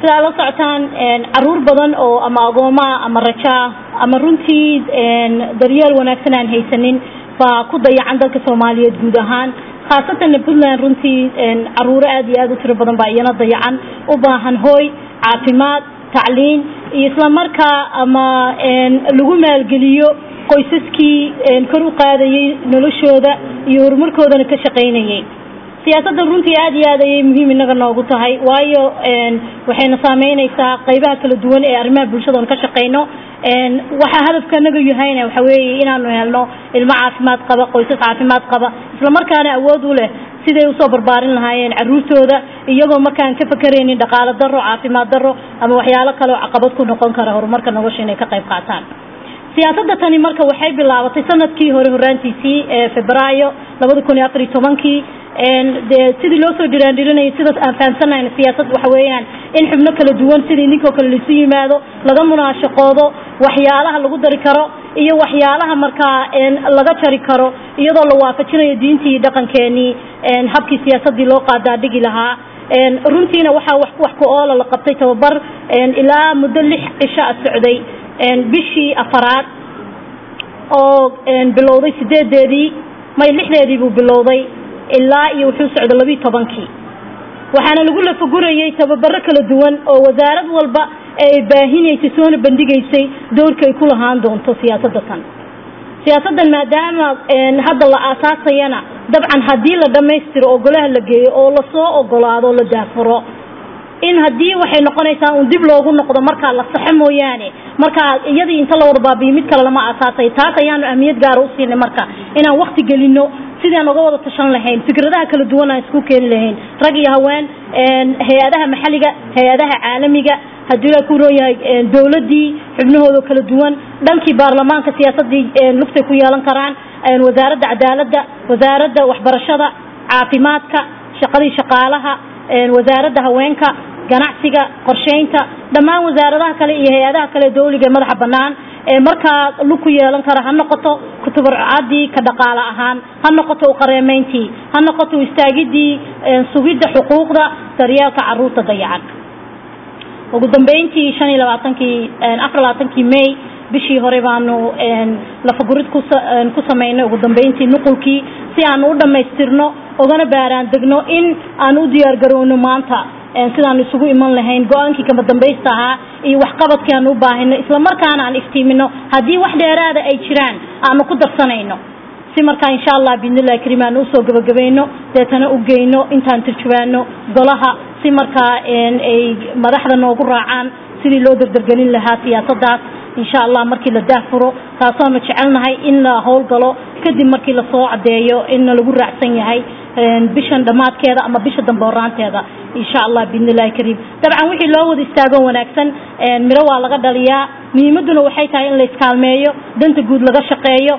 sidaa la socotaan carruur badan oo ama agoomaa ama rajaa ama runtii daryeel wanaagsan aan haysanin baa ku dayacan dalka soomaaliyeed guud ahaan. Khaasatanna puntland runtii caruuro aad iyo aad u tiro badan baa iyana dayacan u baahan hooy caafimaad tacliin iyo isla markaa ama lagu maalgeliyo qoysaskii kor u qaadayay noloshooda iyo horumarkoodana ka shaqaynayay siyaasadda runtii aad iyo aad ayay muhiim inaga noogu tahay. Waayo waxayna saameynaysaa qaybaha kala duwan ee arrimaha bulshadoon ka shaqayno waxaa hadafkanaga yahayna waxa weeye inaanu helno ilmo caafimaad qaba qoysas caafimaad qaba. Isla markaana awood u leh siday u soo barbaarin lahaayeen caruurtooda iyagoo markaan ka fakeraynin dhaqaalo daro caafimaad daro ama waxyaalo kale oo caqabad ku noqon kara horumarka nolosha inay ka qayb qaataan. Siyaasadda tani marka waxay bilaabatay sannadkii hore horaantiisii ee febraayo labada kun iyo afar iyo tobankii dee sidii loo soo dhiraandhirinayay sidaas aan fahamsanayna siyaasad waxa weeyaan in xubno kala duwan sidii ninkoo kale laisu yimaado laga munaashaqoodo waxyaalaha lagu dari karo iyo waxyaalaha markaa laga jari karo iyadoo la waafajinayo diintii iyo dhaqankeenii habkii siyaasadii loo qaadaa dhigi lahaa. Runtiina waxaa wax ku oola la qabtay tababar ilaa muddo lix cisho a socday bishii afaraad oo bilowday sideedeedii may lixdeedii buu bilowday ilaa iyo wuxuu socday labiiyo tobankii. Waxaana lagu lafagurayay tababaro kala duwan oo wasaarad walba ay baahinaysay soona bandhigaysay doorka ay ku lahaan doonto siyaasadda tan. Siyaasaddan maadaama hadda la aasaasayana dabcan haddii la dhammaystiro oo golaha la geeyo oo la soo ogolaado la daafuro. In haddii waxay noqonaysaa un dib loogu noqdo markaa la saxo mooyaane markaa iyadii inta la wada mid kale lama aasaasay. Taas ayaanu ahmiyad gaara u siinay marka inaan wakti gelino sidaan uga wada tashan lahayn fikradaha kala duwan aan isku keeni lahayn. Rag iyo haween hay'adaha maxalliga hay'adaha caalamiga haddii la ku roon yahay dowladdii xubnahooda kala duwan dhankii baarlamaanka siyaasadii lugtay ku yeelan karaan wasaaradda cadaaladda wasaaradda waxbarashada caafimaadka shaqadii shaqaalaha wasaaradda haweenka ganacsiga qorsheynta dhammaan wasaaradaha kale iyo hay'adaha kale dawliga madaxa bannaan ee markaa lug ku yeelan kara ha noqoto kutubarcadii ka dhaqaale ahaan ha noqoto uqareemayntii ha noqoto istaagidii sugidda xuquuqda daryeelka carruurta dayacan. Ugu dambeyntii shan iyo labaatankii afar labaatankii may bishii hore baanu lafagurid ku samaynay ugu dambeyntii nuqulkii si aanu u dhammaystirno ogana baaraan degno in aan u diyaar garowno maanta sidaan isugu iman lahayn go'aankii kama dambaysta ahaa iyo waxqabadkii aan u baahino isla markaana aan iftiimino haddii wax dheeraada ay jiraan aanu ku darsanayno. Si markaa insha allah biidnillahi kariim aan u soo gabagabayno deetana u geyno intaan turjubaano golaha si markaa ay madaxda noogu raacaan sidii loo dardargelin lahaa siyaasaddaas insha allah markii la daafuro taasoonu jecelnahay in la howlgalo kadib markii la soo cadeeyo in lagu raacsan yahay bishan dhammaadkeeda ama bisha dambe horaanteeda insha allah biidnillahi kariim. Dabcan wixii loo wada istaago wanaagsan miro waa laga dhaliyaa. Muhiimadduna waxay tahay in la iskaalmeeyo danta guud laga shaqeeyo